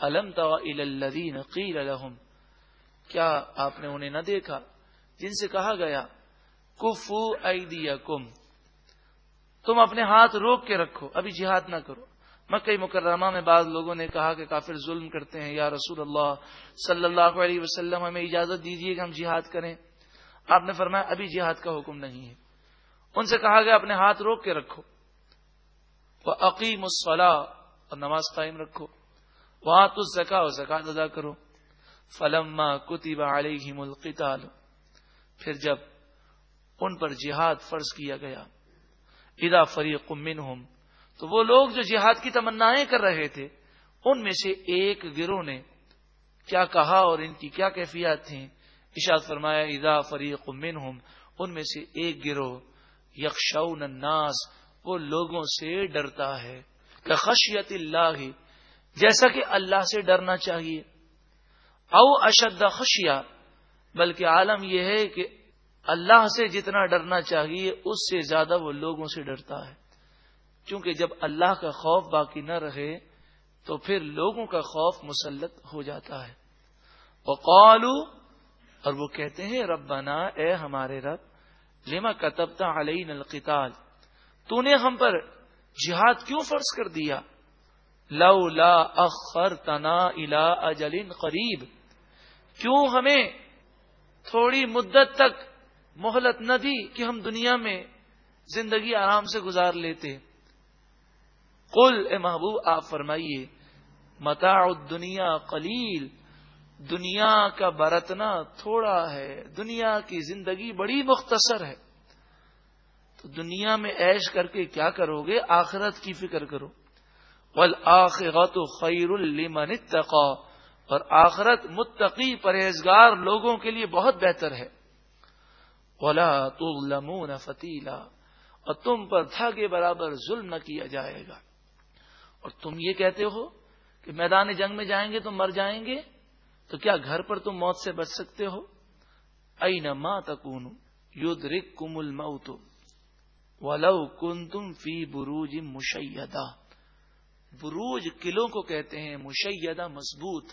الم الدین قیل الحم کیا آپ نے انہیں نہ دیکھا؟ جن سے کہا گیا کفو ایدیکم۔ تم اپنے ہاتھ روک کے رکھو، ابھی جہاد نہ کرو۔ مکئی مکرمہ میں بعض لوگوں نے کہا کہ کافر ظلم کرتے ہیں۔ یا رسول اللہ صلی اللہ علیہ وسلم، ہمیں اجازت دیجیے کہ ہم جہاد کریں۔ آپ نے فرمایا، ابھی جہاد کا حکم نہیں ہے۔ ان سے کہا گیا، اپنے ہاتھ روک کے رکھو۔ وہ عقیم الصلاح اور نماز قائم رکھو۔ وہاں تو زکا اور زکات ادا کرو۔ فلما کتب علیہم القتال۔ پھر جب ان پر جہاد فرض کیا گیا ادا فریق منہم، تو وہ لوگ جو جہاد کی تمنائیں کر رہے تھے، ان میں سے ایک گروہ نے کیا کہا اور ان کی کیا کیفیات تھیں؟ اشاد فرمایا ادا فریق منہم، ان میں سے ایک گروہ یکشون الناس، وہ لوگوں سے ڈرتا ہے۔ کہ خشیت اللہ جیسا کہ اللہ سے ڈرنا چاہیے۔ او اشد خشیا بلکہ عالم یہ ہے کہ اللہ سے جتنا ڈرنا چاہیے، اس سے زیادہ وہ لوگوں سے ڈرتا ہے۔ کیونکہ جب اللہ کا خوف باقی نہ رہے، تو پھر لوگوں کا خوف مسلط ہو جاتا ہے۔ وہ قالو اور وہ کہتے ہیں رب بنا اے ہمارے رب لما کتبتا علیہ القتال؟ تو نے ہم پر جہاد کیوں فرض کر دیا؟ لو لا اخر تنا الا اجلین قریب۔ کیوں ہمیں تھوڑی مدت تک مہلت نہ دی کہ ہم دنیا میں زندگی آرام سے گزار لیتے؟ کل اے محبوب، آپ فرمائیے متا دنیا قلیل، دنیا کا برتنا تھوڑا ہے، دنیا کی زندگی بڑی مختصر ہے۔ تو دنیا میں ایش کر کے کیا کرو گے؟ آخرت کی فکر کرو۔ والآخرت خیر لمن اتقا۔ اور آخرت متقی پرہیزگار لوگوں کے لیے بہت بہتر ہے۔ ولا تظلمون فتیلا اور تم پر دھاگے برابر ظلم نہ کیا جائے گا۔ اور تم یہ کہتے ہو کہ میدان جنگ میں جائیں گے تو مر جائیں گے۔ تو کیا گھر پر تم موت سے بچ سکتے ہو؟ این ما تکون یود رک کم الموت ولو کن تم فی بروج مشیدہ بروج قلعوں کو کہتے ہیں، مشیدہ، مضبوط۔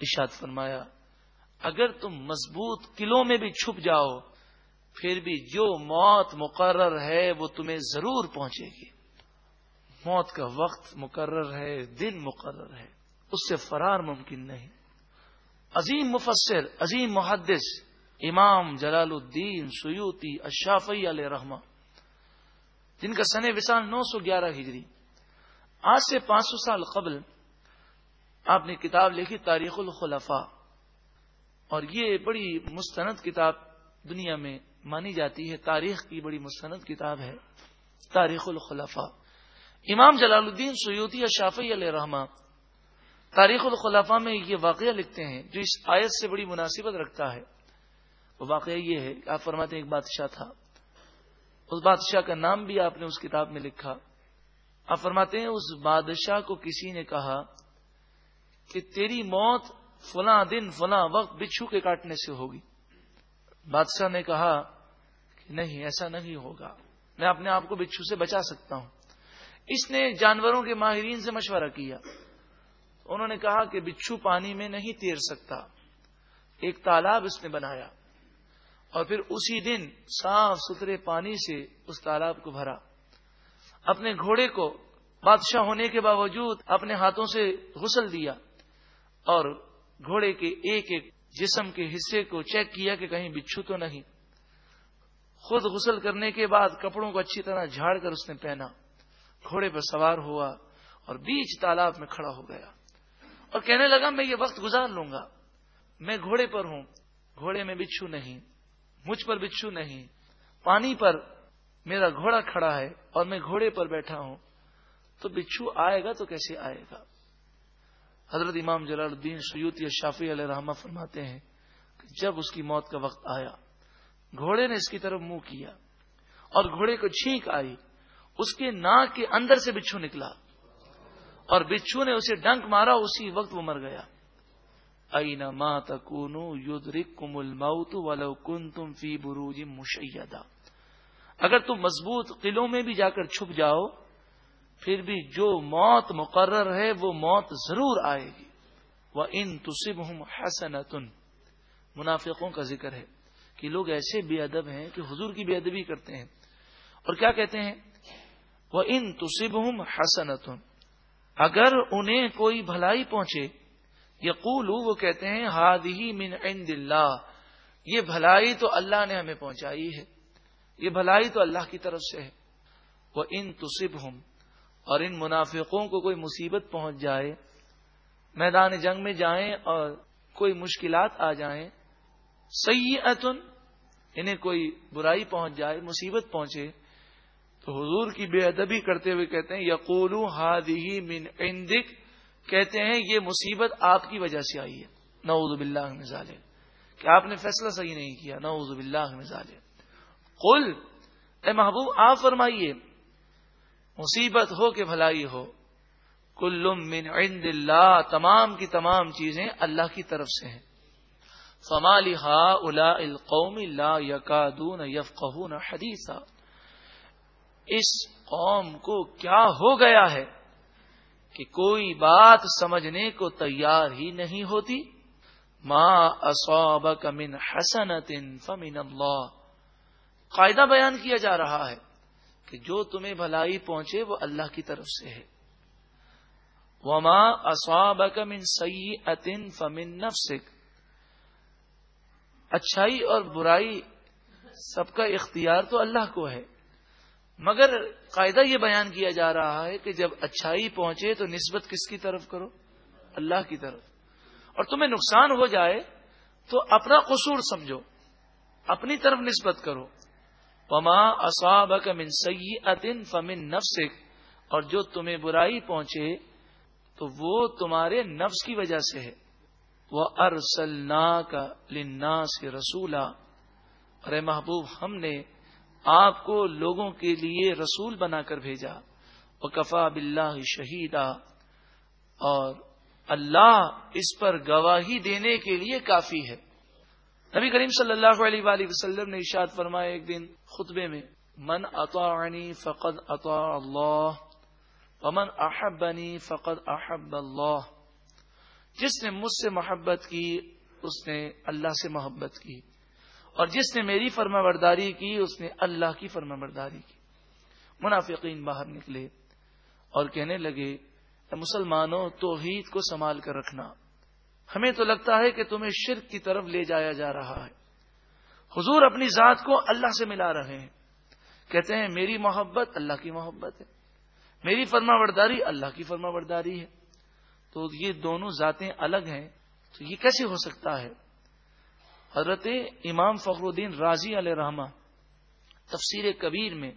اشاد فرمایا، اگر تم مضبوط قلعوں میں بھی چھپ جاؤ، پھر بھی جو موت مقرر ہے، وہ تمہیں ضرور پہنچے گی۔ موت کا وقت مقرر ہے، دن مقرر ہے۔ اس سے فرار ممکن نہیں۔ عظیم مفسر، عظیم محدث، امام جلال الدین سیوتی اشافی علیہ رحمہ، جن کا سن وسال نو سو گیارہ ہجری۔ آج سے پانچ سو سال قبل آپ نے کتاب لکھی تاریخ الخلفاء اور یہ بڑی مستند کتاب دنیا میں مانی جاتی ہے تاریخ کی بڑی مستند کتاب ہے تاریخ الخلفاء امام جلال الدین سیوتی شافی علیہ رحمٰ تاریخ الخلافہ میں یہ واقعہ لکھتے ہیں جو اس آیت سے بڑی مناسبت رکھتا ہے وہ واقعہ یہ ہے کہ آپ فرماتے ہیں ایک بادشاہ تھا اس بادشاہ کا نام بھی آپ نے اس کتاب میں لکھا آپ فرماتے ہیں، اس بادشاہ کو کسی نے کہا کہ تیری موت فلاں دن، فلاں وقت بچھو کے کاٹنے سے ہوگی۔ بادشاہ نے کہا کہ نہیں، ایسا نہیں ہوگا۔ میں اپنے آپ کو بچھو سے بچا سکتا ہوں۔ اس نے جانوروں کے ماہرین سے مشورہ کیا۔ انہوں نے کہا کہ بچھو پانی میں نہیں تیر سکتا۔ ایک تالاب اس نے بنایا اور پھر اسی دن صاف ستھرے پانی سے اس تالاب کو بھرا۔ اپنے گھوڑے کو بادشاہ ہونے کے باوجود اپنے ہاتھوں سے غسل دیا اور گھوڑے کے ایک ایک جسم کے حصے کو چیک کیا کہ کہیں بچھو تو نہیں۔ خود غسل کرنے کے بعد کپڑوں کو اچھی طرح جھاڑ کر اس نے پہنا۔ گھوڑے پر سوار ہوا اور بیچ تالاب میں کھڑا ہو گیا۔ اور کہنے لگا، میں یہ وقت گزار لوں گا۔ میں گھوڑے پر ہوں۔ گھوڑے میں بچھو نہیں۔ مجھ پر بچھو نہیں۔ پانی پر میرا گھوڑا کھڑا ہے۔ اور میں گھوڑے پر بیٹھا ہوں، تو بچھو آئے گا تو کیسے آئے گا؟ حضرت امام جلال الدین سیوت یا شافی علیہ رحمہ فرماتے ہیں کہ جب اس کی موت کا وقت آیا، گھوڑے نے اس کی طرف منہ کیا اور گھوڑے کو چھینک آئی، اس کے ناک کے اندر سے بچھو نکلا اور بچھو نے اسے ڈنک مارا، اسی وقت وہ مر گیا۔ اینا ما تکونو یدرککم الموت ولو کنتم فی بروج مشیدہ۔ اگر تم مضبوط قلعوں میں بھی جا کر چھپ جاؤ، پھر بھی جو موت مقرر ہے، وہ موت ضرور آئے گی۔ وہ ان تصب ہوں حسنتن منافقوں کا ذکر ہے کہ لوگ ایسے بے ادب ہیں کہ حضور کی بے ادبی کرتے ہیں۔ اور کیا کہتے ہیں؟ وہ ان تصب ہوں حسنتن اگر انہیں کوئی بھلائی پہنچے یقول وہ کہتے ہیں ہاد ہی من عند اللہ یہ بھلائی تو اللہ نے ہمیں پہنچائی ہے۔ یہ بھلائی تو اللہ کی طرف سے ہے۔ وہ ان تصب ہوں اور ان منافقوں کو کوئی مصیبت پہنچ جائے، میدان جنگ میں جائیں اور کوئی مشکلات آ جائیں، سیئتن، انہیں کوئی برائی پہنچ جائے، مصیبت پہنچے، تو حضور کی بے ادبی کرتے ہوئے کہتے ہیں یقول ہادی من عندک، کہتے ہیں، یہ مصیبت آپ کی وجہ سے آئی ہے۔ نعوذ باللہ من ظالم کہ آپ نے فیصلہ صحیح نہیں کیا، نعوذ باللہ من ظالم قل، اے محبوب، آپ فرمائیے، مصیبت ہو کہ بھلائی ہو کل من عند اللہ، تمام کی تمام چیزیں اللہ کی طرف سے ہیں۔ فما لہا الا القوم لا یکادون یفقہون حدیثا۔ اس قوم کو کیا ہو گیا ہے کہ کوئی بات سمجھنے کو تیار ہی نہیں ہوتی؟ ما اصابک من حسنت فمن اللہ۔ قاعدہ بیان کیا جا رہا ہے کہ جو تمہیں بھلائی پہنچے وہ اللہ کی طرف سے ہے۔ وما اصابک من سیئت فمن نفسک اچھائی اور برائی سب کا اختیار تو اللہ کو ہے۔ مگر قاعدہ یہ بیان کیا جا رہا ہے کہ جب اچھائی پہنچے تو نسبت کس کی طرف کرو؟ اللہ کی طرف۔ اور تمہیں نقصان ہو جائے تو اپنا قصور سمجھو، اپنی طرف نسبت کرو۔ پما اصاب کا من سی فمن نفسک اور جو تمہیں برائی پہنچے، تو وہ تمہارے نفس کی وجہ سے ہے۔ وہ ارسلنا کا لنا سے رسولا ارے محبوب، ہم نے آپ کو لوگوں کے لیے رسول بنا کر بھیجا۔ وہ کفا بلّہ شہیدا اور اللہ اس پر گواہی دینے کے لیے کافی ہے۔ نبی کریم صلی اللہ علیہ وآلہ وسلم نے ارشاد فرمایا ایک دن خطبے میں، من اطاعنی فقد اطاع اللہ، ومن احبنی فقد احب اللہ۔ جس نے مجھ سے محبت کی، اس نے اللہ سے محبت کی۔ اور جس نے میری فرما برداری کی، اس نے اللہ کی فرما برداری کی۔ منافقین باہر نکلے اور کہنے لگے مسلمانوں، توحید کو سنبھال کر رکھنا۔ ہمیں تو لگتا ہے کہ تمہیں شرک کی طرف لے جایا جا رہا ہے۔ حضور اپنی ذات کو اللہ سے ملا رہے ہیں۔ کہتے ہیں، میری محبت اللہ کی محبت ہے۔ میری فرما برداری اللہ کی فرما برداری ہے۔ تو یہ دونوں ذاتیں الگ ہیں۔ تو یہ کیسے ہو سکتا ہے؟ حضرت امام فخر الدین راضی علیہ رحمہ، تفسیر کبیر میں،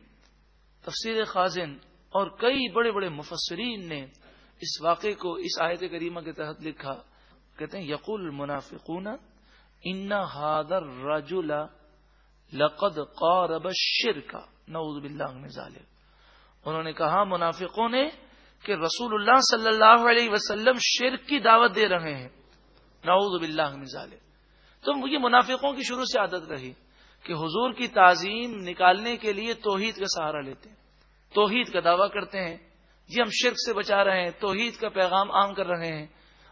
تفسیر خازن اور کئی بڑے بڑے مفسرین نے اس واقعے کو اس آیت کریمہ کے تحت لکھا۔ کہتے ہیں، یقول المنافقون، ان ہادر رجلا لقد قارب الشرک. نعوذ باللہ من ظالم انہوں نے کہا، منافقوں نے، کہ رسول اللہ صلی اللہ علیہ وسلم شرک کی دعوت دے رہے ہیں۔ نعوذ باللہ من ظالم تو یہ منافقوں کی شروع سے عادت رہی کہ حضور کی تعظیم نکالنے کے لیے توحید کا سہارا لیتے ہیں۔ توحید کا دعویٰ کرتے ہیں۔ جی ہم شرک سے بچا رہے ہیں، توحید کا پیغام عام کر رہے ہیں۔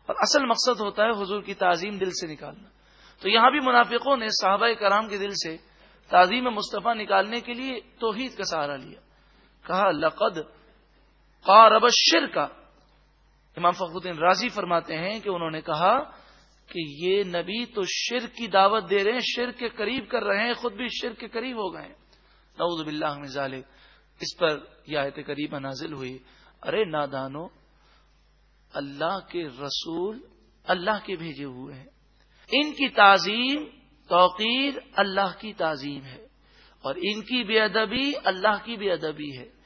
اور اصل مقصد ہوتا ہے حضور کی تعظیم دل سے نکالنا۔ تو یہاں بھی منافقوں نے صحابہ کرام کے دل سے تعظیم مصطفیٰ نکالنے کے لیے توحید کا سہارا لیا۔ کہا، لقد قارب شر کا امام فخر الدین راضی فرماتے ہیں کہ انہوں نے کہا کہ یہ نبی تو شر کی دعوت دے رہے ہیں شر کے قریب کر رہے ہیں، خود بھی شر کے قریب ہو گئے نعوذ باللہ من ذالک۔ اس پر یہ آیت قریب نازل ہوئی۔ ارے نادانو اللہ کے رسول اللہ کے بھیجے ہوئے ہیں۔ ان کی تعظیم، توقیر اللہ کی تعظیم ہے اور ان کی بے ادبی اللہ کی بے ادبی ہے۔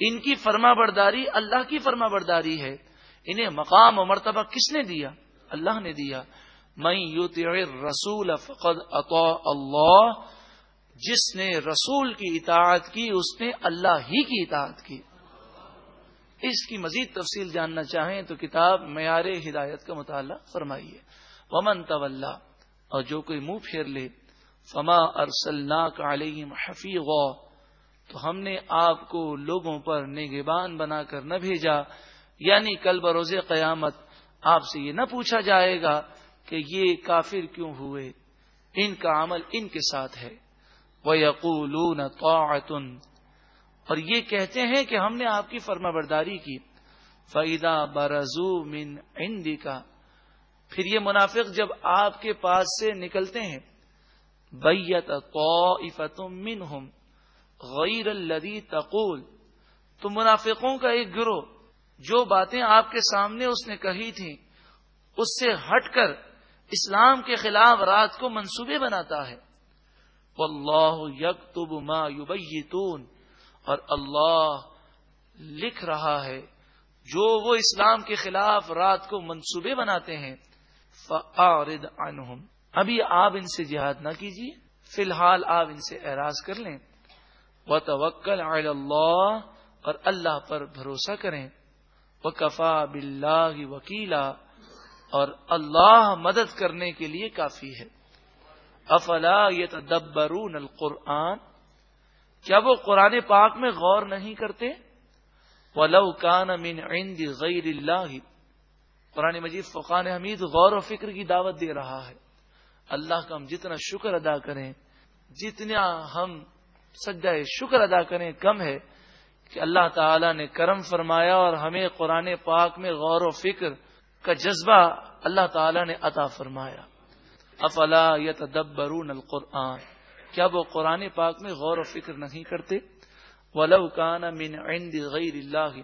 ان کی فرما برداری اللہ کی فرما برداری ہے۔ انہیں مقام و مرتبہ کس نے دیا؟ اللہ نے دیا۔ میں یو رسول فقد اطا اللہ۔ جس نے رسول کی اطاعت کی، اس نے اللہ ہی کی اطاعت کی۔ اس کی مزید تفصیل جاننا چاہیں تو کتاب معیار ہدایت کا مطالعہ فرمائیے۔ ومن طول اور جو کوئی منہ پھیر لے، فما ارسل علیہم حفیظ تو ہم نے آپ کو لوگوں پر نگبان بنا کر نہ بھیجا یعنی کل بروز قیامت آپ سے یہ نہ پوچھا جائے گا کہ یہ کافر کیوں ہوئے؟ ان کا عمل ان کے ساتھ ہے۔ وہ یقول اور یہ کہتے ہیں کہ ہم نے آپ کی فرما برداری کی۔ فعیدہ برزو من اندی کا پھر یہ منافق جب آپ کے پاس سے نکلتے ہیں بیت منہم غیر الذی تقول۔ تو منافقوں کا ایک گروہ، جو باتیں آپ کے سامنے اس نے کہی تھیں، اس سے ہٹ کر اسلام کے خلاف رات کو منصوبے بناتا ہے۔ واللہ یکتب ما یبیتون اور اللہ لکھ رہا ہے، جو وہ اسلام کے خلاف رات کو منصوبے بناتے ہیں فعارد عنہم ابھی آپ ان سے جہاد نہ کیجیے فی الحال آپ ان سے اعراض کر لیں۔ وہ توکل اللہ، اور اللہ پر بھروسہ کریں۔ وہ کفا بلّہ وکیلا۔ اور اللہ مدد کرنے کے لیے کافی ہے۔ افلا یہ تدبرون القرآن؟ کیا وہ قرآن پاک میں غور نہیں کرتے؟ ولو کان من عند غیر اللہ قرآن مجید فقان حمید غور و فکر کی دعوت دے رہا ہے۔ اللہ کا ہم جتنا شکر ادا کریں، جتنا ہم سجا شکر ادا کریں کم ہے کہ اللہ تعالی نے کرم فرمایا اور ہمیں قرآن پاک میں غور و فکر کا جذبہ اللہ تعالی نے عطا فرمایا۔ افلا یتدبرون القرآن؟ کیا وہ قرآن پاک میں غور و فکر نہیں کرتے؟ ولو کان من عند غیر اللہ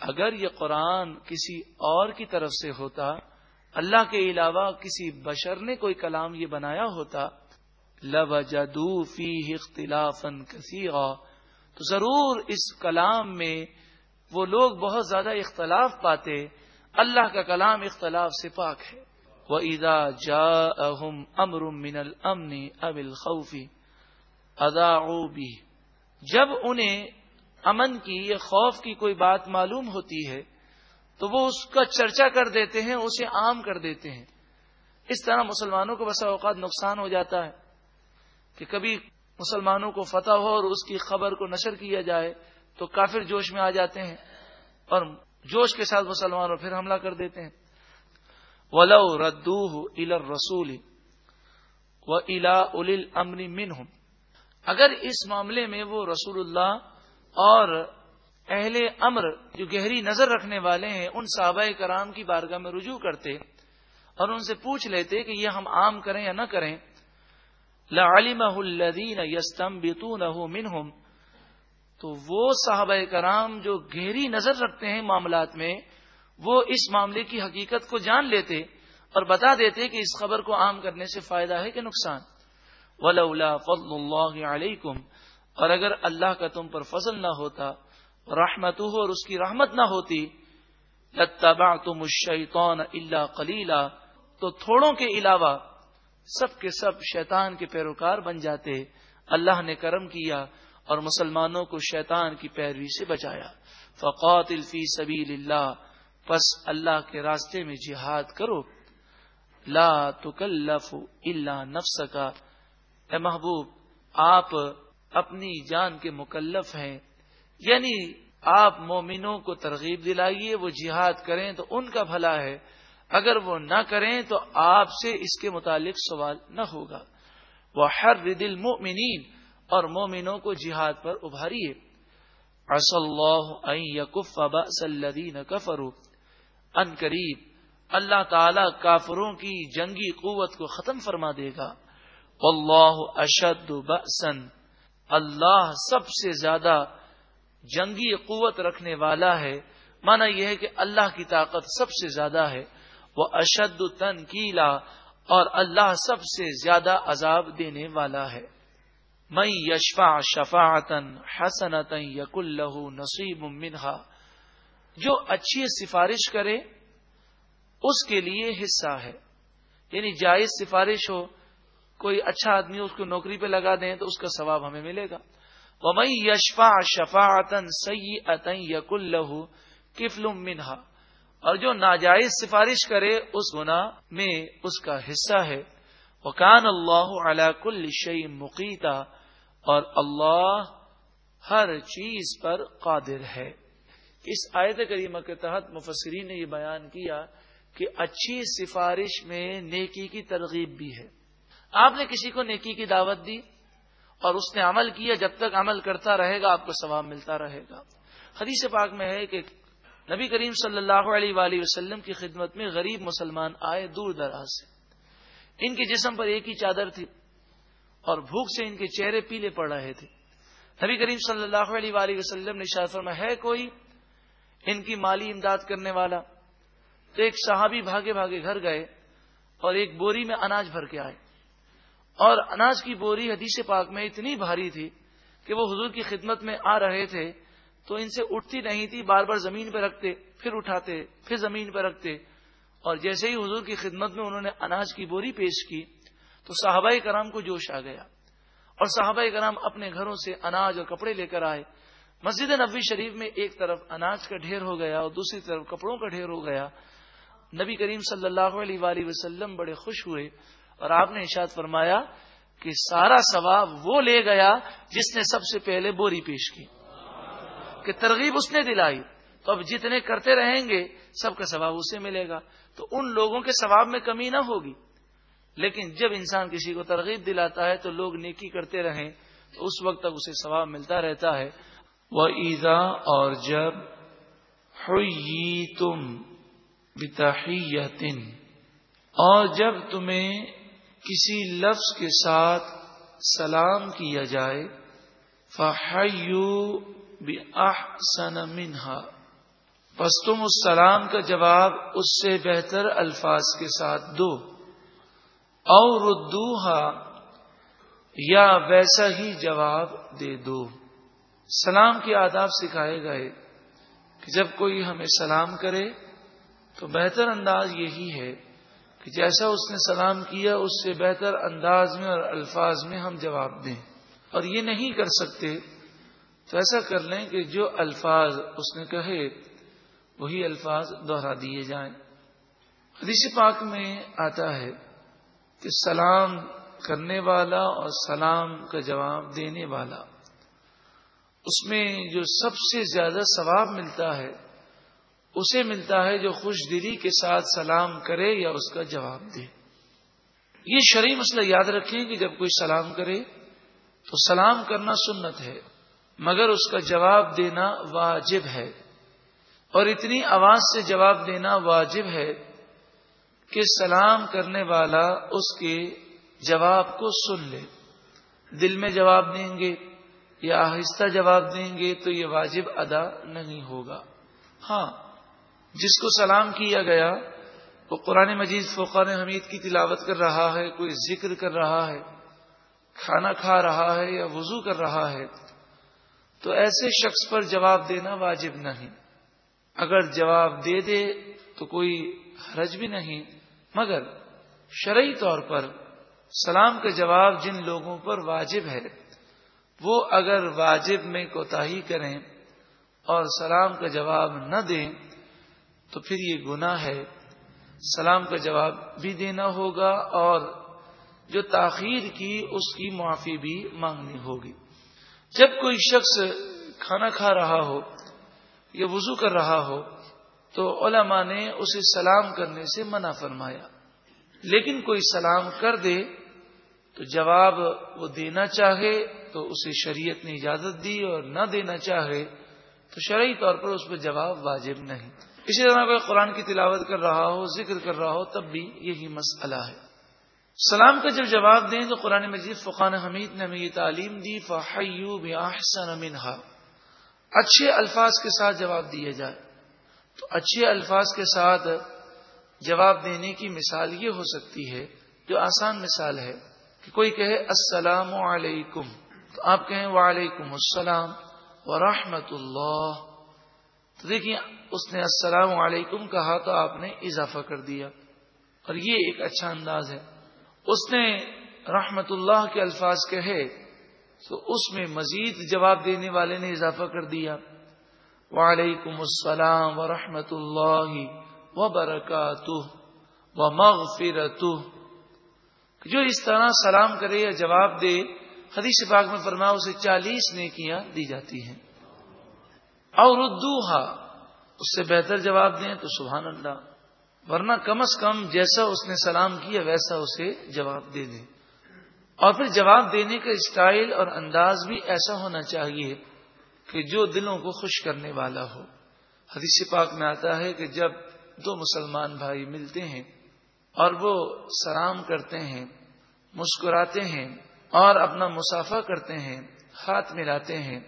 اگر یہ قرآن کسی اور کی طرف سے ہوتا، اللہ کے علاوہ کسی بشر نے کوئی کلام یہ بنایا ہوتا لب جدو فی اختلاف تو ضرور اس کلام میں وہ لوگ بہت زیادہ اختلاف پاتے، اللہ کا کلام اختلاف سے پاک ہے۔ وہ ادا جا امر من المن اب الخوفی ادا جب انہیں امن کی یا خوف کی کوئی بات معلوم ہوتی ہے، تو وہ اس کا چرچا کر دیتے ہیں، اسے عام کر دیتے ہیں۔ اس طرح مسلمانوں کو بسا اوقات نقصان ہو جاتا ہے کہ کبھی مسلمانوں کو فتح ہو اور اس کی خبر کو نشر کیا جائے، تو کافر جوش میں آ جاتے ہیں اور جوش کے ساتھ مسلمانوں پھر حملہ کر دیتے ہیں۔ ولو ردو ال رسول و الا ال امنی من اگر اس معاملے میں وہ رسول اللہ اور اہل امر جو گہری نظر رکھنے والے ہیں، ان صحابہ کرام کی بارگاہ میں رجوع کرتے اور ان سے پوچھ لیتے کہ یہ ہم عام کریں یا نہ کریں۔ لعلمہ الذین یستنبطونہ منہم تو وہ صحابہ کرام جو گہری نظر رکھتے ہیں معاملات میں وہ اس معاملے کی حقیقت کو جان لیتے اور بتا دیتے کہ اس خبر کو عام کرنے سے فائدہ ہے کہ نقصان۔ ولولا فضل اللہ علیکم اور اگر اللہ کا تم پر فضل نہ ہوتا رحمت ہو اور اس کی رحمت نہ ہوتی لتبا تم الشیطان اللہ کلیلہ تو تھوڑوں کے علاوہ سب کے سب شیطان کے پیروکار بن جاتے۔ اللہ نے کرم کیا اور مسلمانوں کو شیطان کی پیروی سے بچایا۔ فقات الفی سبیل اللہ پس اللہ کے راستے میں جہاد کرو۔ لا تکلف الا نفس کا اے محبوب، آپ اپنی جان کے مکلف ہیں۔ یعنی آپ مومنوں کو ترغیب دلائیے، وہ جہاد کریں تو ان کا بھلا ہے۔ اگر وہ نہ کریں تو آپ سے اس کے متعلق سوال نہ ہوگا۔ وہ ہر دل مومنین اور مومنوں کو جہاد پر ابھاریے۔ الذین کفروا ان قریب، اللہ تعالی کافروں کی جنگی قوت کو ختم فرما دے گا۔ اللہ اشد بسن اللہ سب سے زیادہ جنگی قوت رکھنے والا ہے۔ مانا یہ ہے کہ اللہ کی طاقت سب سے زیادہ ہے۔ وہ اشد تنقیلا اور اللہ سب سے زیادہ عذاب دینے والا ہے۔ میں یشفا شفاطن حسنت یق اللہ نصیب منہا۔ جو اچھی سفارش کرے، اس کے لیے حصہ ہے۔ یعنی جائز سفارش ہو، کوئی اچھا آدمی اس کو نوکری پہ لگا دیں تو اس کا ثواب ہمیں ملے گا۔ وہ مئی یشفا شفاطن سی اتن یق اللہ کفل منہا اور جو ناجائز سفارش کرے، اس گنا میں اس کا حصہ ہے۔ وہ کان اللہ علا کل شعی مقیتا اور اللہ ہر چیز پر قادر ہے۔ اس آیت کریمہ کے تحت مفسرین نے یہ بیان کیا کہ اچھی سفارش میں نیکی کی ترغیب بھی ہے۔ آپ نے کسی کو نیکی کی دعوت دی اور اس نے عمل کیا، جب تک عمل کرتا رہے گا، آپ کو ثواب ملتا رہے گا۔ حدیث پاک میں ہے کہ نبی کریم صلی اللہ علیہ وآلہ وسلم کی خدمت میں غریب مسلمان آئے دور دراز سے۔ ان کے جسم پر ایک ہی چادر تھی اور بھوک سے ان کے چہرے پیلے پڑ رہے تھے۔ نبی کریم صلی اللہ علیہ وآلہ وسلم نے شاہ فرما ہے کوئی ان کی مالی امداد کرنے والا تو ایک صحابی بھاگے بھاگے گھر گئے اور ایک بوری میں اناج بھر کے آئے اور اناج کی بوری حدیث پاک میں اتنی بھاری تھی کہ وہ حضور کی خدمت میں آ رہے تھے تو ان سے اٹھتی نہیں تھی، بار بار زمین پہ رکھتے، پھر اٹھاتے، پھر زمین پہ رکھتے۔ اور جیسے ہی حضور کی خدمت میں انہوں نے اناج کی بوری پیش کی تو صحابہ کرام کو جوش آ گیا اور صحابہ کرام اپنے گھروں سے اناج اور کپڑے لے کر آئے مسجد نبوی شریف میں ایک طرف اناج کا ڈھیر ہو گیا اور دوسری طرف کپڑوں کا ڈھیر ہو گیا۔ نبی کریم صلی اللہ علیہ وآلہ وسلم بڑے خوش ہوئے اور آپ نے اشاد فرمایا کہ سارا ثواب وہ لے گیا جس نے سب سے پہلے بوری پیش کی، کہ ترغیب اس نے دلائی۔ تو اب جتنے کرتے رہیں گے، سب کا ثواب اسے ملے گا۔ تو ان لوگوں کے ثواب میں کمی نہ ہوگی۔ لیکن جب انسان کسی کو ترغیب دلاتا ہے تو لوگ نیکی کرتے رہیں، تو اس وقت تک اسے ثواب ملتا رہتا ہے۔ وہ عیدا اور جب ہوئی تم بتاحیتن اور جب تمہیں کسی لفظ کے ساتھ سلام کیا جائے فحیو بأحسن منہا پس تم اس سلام کا جواب اس سے بہتر الفاظ کے ساتھ دو۔ اور ردوہا یا ویسا ہی جواب دے دو۔ سلام کے آداب سکھائے گئے کہ جب کوئی ہمیں سلام کرے تو بہتر انداز یہی ہے کہ جیسا اس نے سلام کیا، اس سے بہتر انداز میں اور الفاظ میں ہم جواب دیں۔ اور یہ نہیں کر سکتے تو ایسا کر لیں کہ جو الفاظ اس نے کہے، وہی الفاظ دوہرا دیے جائیں۔ حدیث پاک میں آتا ہے کہ سلام کرنے والا اور سلام کا جواب دینے والا اس میں جو سب سے زیادہ ثواب ملتا ہے، اسے ملتا ہے جو خوش دلی کے ساتھ سلام کرے یا اس کا جواب دے۔ یہ شرعی مسئلہ یاد رکھیں کہ جب کوئی سلام کرے تو سلام کرنا سنت ہے، مگر اس کا جواب دینا واجب ہے۔ اور اتنی آواز سے جواب دینا واجب ہے کہ سلام کرنے والا اس کے جواب کو سن لے۔ دل میں جواب دیں گے۔ یا آہستہ جواب دیں گے تو یہ واجب ادا نہیں ہوگا۔ ہاں جس کو سلام کیا گیا، وہ قرآن مجید فقان حمید کی تلاوت کر رہا ہے، کوئی ذکر کر رہا ہے، کھانا کھا رہا ہے یا وضو کر رہا ہے، تو ایسے شخص پر جواب دینا واجب نہیں۔ اگر جواب دے دے تو کوئی حرج بھی نہیں۔ مگر شرعی طور پر سلام کا جواب جن لوگوں پر واجب ہے وہ اگر واجب میں کوتا کریں اور سلام کا جواب نہ دیں تو پھر یہ گناہ ہے۔ سلام کا جواب بھی دینا ہوگا اور جو تاخیر کی اس کی معافی بھی مانگنی ہوگی۔ جب کوئی شخص کھانا کھا رہا ہو یا وضو کر رہا ہو تو علماء نے اسے سلام کرنے سے منع فرمایا۔ لیکن کوئی سلام کر دے تو جواب وہ دینا چاہے تو اسے شریعت نے اجازت دی اور نہ دینا چاہے تو شرعی طور پر اس پہ جواب واجب نہیں۔ اسی طرح کوئی قرآن کی تلاوت کر رہا ہو، ذکر کر رہا ہو، تب بھی یہی مسئلہ ہے۔ سلام کا جب جواب دیں تو قرآن مجید فقان حمید نے ہمیں یہ تعلیم دی فحیو بحسن منہا اچھے الفاظ کے ساتھ جواب دیا جائے۔ تو اچھے الفاظ کے ساتھ جواب دینے کی مثال یہ ہو سکتی ہے، جو آسان مثال ہے کہ کوئی کہے، السلام علیکم۔ تو آپ کہیں وعلیکم السلام ورحمۃ اللہ۔ تو دیکھیے اس نے السلام علیکم کہا تو آپ نے اضافہ کر دیا۔ اور یہ ایک اچھا انداز ہے۔ اس نے رحمت اللہ کے الفاظ کہے تو اس میں مزید جواب دینے والے نے اضافہ کر دیا۔ وعلیکم السلام ورحمۃ اللہ وبرکاتہ و جو اس طرح سلام کرے یا جواب دے حدیث پاک میں فرمایا اسے چالیس نیکیاں دی جاتی ہیں۔ اور اردو اس سے بہتر جواب دیں تو سبحان اللہ۔ ورنہ کم از کم جیسا اس نے سلام کیا، ویسا اسے جواب دے دیں۔ اور پھر جواب دینے کا اسٹائل اور انداز بھی ایسا ہونا چاہیے کہ جو دلوں کو خوش کرنے والا ہو۔ حدیث پاک میں آتا ہے کہ جب دو مسلمان بھائی ملتے ہیں اور وہ سلام کرتے ہیں، مسکراتے ہیں اور اپنا مسافہ کرتے ہیں ہاتھ ملاتے ہیں۔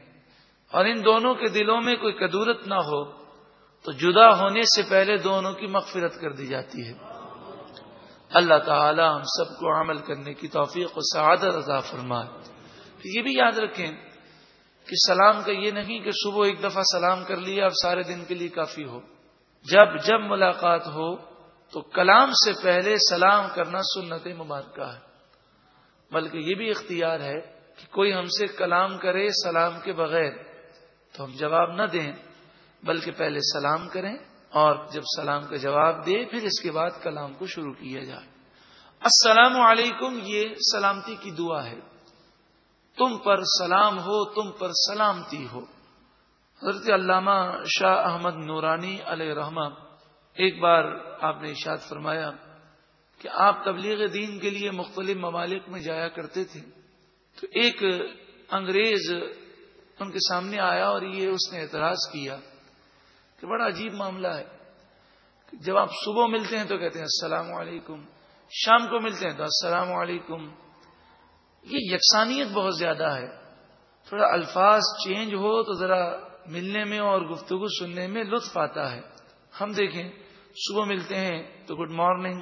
اور ان دونوں کے دلوں میں کوئی کدورت نہ ہو، تو جدا ہونے سے پہلے دونوں کی مغفرت کر دی جاتی ہے۔ اللہ تعالی ہم سب کو عمل کرنے کی توفیق و سعادت عطا فرمائے۔ یہ بھی یاد رکھیں کہ سلام کا یہ نہیں کہ صبح ایک دفعہ سلام کر لیا، اب سارے دن کے لیے کافی ہو۔ جب جب ملاقات ہو، تو کلام سے پہلے سلام کرنا سنت مبارکہ ہے۔ بلکہ یہ بھی اختیار ہے کہ کوئی ہم سے کلام کرے سلام کے بغیر، تو ہم جواب نہ دیں، بلکہ پہلے سلام کریں اور جب سلام کا جواب دے، پھر اس کے بعد کلام کو شروع کیا جائے۔ السلام علیکم، یہ سلامتی کی دعا ہے۔ تم پر سلام ہو، تم پر سلامتی ہو۔ حضرت علامہ شاہ احمد نورانی علیہ رحمہ ایک بار آپ نے اشاد فرمایا کہ آپ تبلیغ دین کے لیے مختلف ممالک میں جایا کرتے تھے، تو ایک انگریز ان کے سامنے آیا اور یہ اس نے اعتراض کیا کہ بڑا عجیب معاملہ ہے جب آپ صبح ملتے ہیں تو کہتے ہیں السلام علیکم، شام کو ملتے ہیں تو السلام علیکم۔ یہ یکسانیت بہت زیادہ ہے۔ تھوڑا الفاظ چینج ہو تو ذرا ملنے میں اور گفتگو سننے میں لطف آتا ہے۔ ہم دیکھیں، صبح ملتے ہیں تو گڈ مارننگ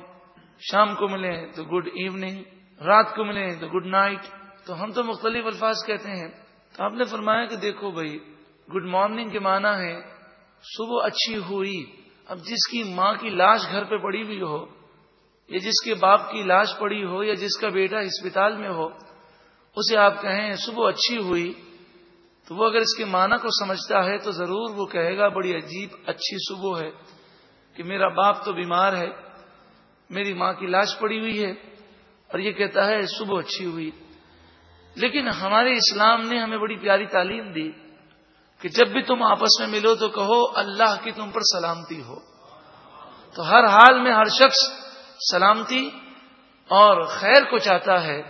شام کو ملیں تو گڈ ایوننگ رات کو ملیں تو گڈ نائٹ۔ تو ہم تو مختلف الفاظ کہتے ہیں۔ تو آپ نے فرمایا کہ دیکھو بھائی، گڈ مارننگ کے معنی ہے صبح اچھی ہوئی۔ اب جس کی ماں کی لاش گھر پہ پڑی ہوئی ہو، یا جس کے باپ کی لاش پڑی ہو، یا جس کا بیٹا اسپتال میں ہو، اسے آپ کہیں صبح اچھی ہوئی، تو وہ اگر اس کے معنی کو سمجھتا ہے تو ضرور وہ کہے گا، بڑی عجیب اچھی صبح ہے کہ میرا باپ تو بیمار ہے۔ میری ماں کی لاش پڑی ہوئی ہے اور یہ کہتا ہے صبح اچھی ہوئی۔ لیکن ہمارے اسلام نے ہمیں بڑی پیاری تعلیم دی کہ جب بھی تم آپس میں ملو تو کہو اللہ کی تم پر سلامتی ہو۔ تو ہر حال میں ہر شخص سلامتی اور خیر کو چاہتا ہے۔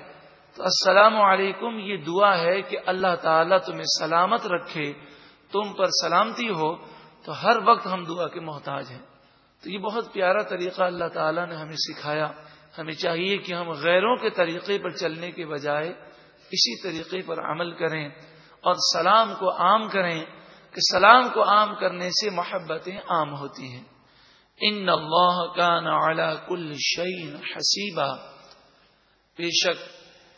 تو السلام علیکم، یہ دعا ہے کہ اللہ تعالیٰ تمہیں سلامت رکھے، تم پر سلامتی ہو۔ تو ہر وقت ہم دعا کے محتاج ہیں۔ تو یہ بہت پیارا طریقہ اللہ تعالیٰ نے ہمیں سکھایا۔ ہمیں چاہیے کہ ہم غیروں کے طریقے پر چلنے کے بجائے اسی طریقے پر عمل کریں اور سلام کو عام کریں کہ سلام کو عام کرنے سے محبتیں عام ہوتی ہیں۔ ان اللہ کا نالا کل شعین حسیبہ بے شک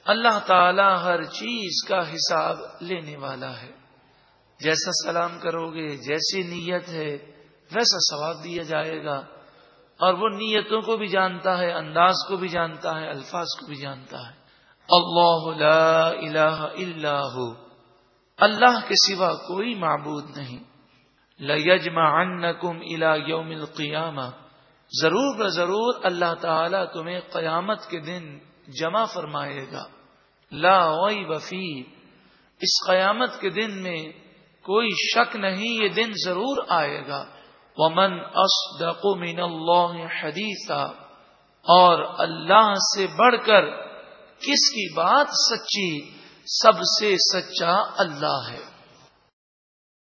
اللہ تعالی ہر چیز کا حساب لینے والا ہے۔ جیسا سلام کرو گے، جیسی نیت ہے ویسا ثواب دیا جائے گا۔ اور وہ نیتوں کو بھی جانتا ہے، انداز کو بھی جانتا ہے، الفاظ کو بھی جانتا ہے۔ اللہ لا الہ الا ہو اللہ کے سوا کوئی معبود نہیں۔ لجما انکم الا یوم القیامہ ضرور ضرور اللہ تعالی تمہیں قیامت کے دن جمع فرمائے گا۔ لا وفی اس قیامت کے دن میں کوئی شک نہیں، یہ دن ضرور آئے گا۔ ومن اصدق من اللہ حدیثا اور اللہ سے بڑھ کر کس کی بات سچی؟ سب سے سچا اللہ ہے۔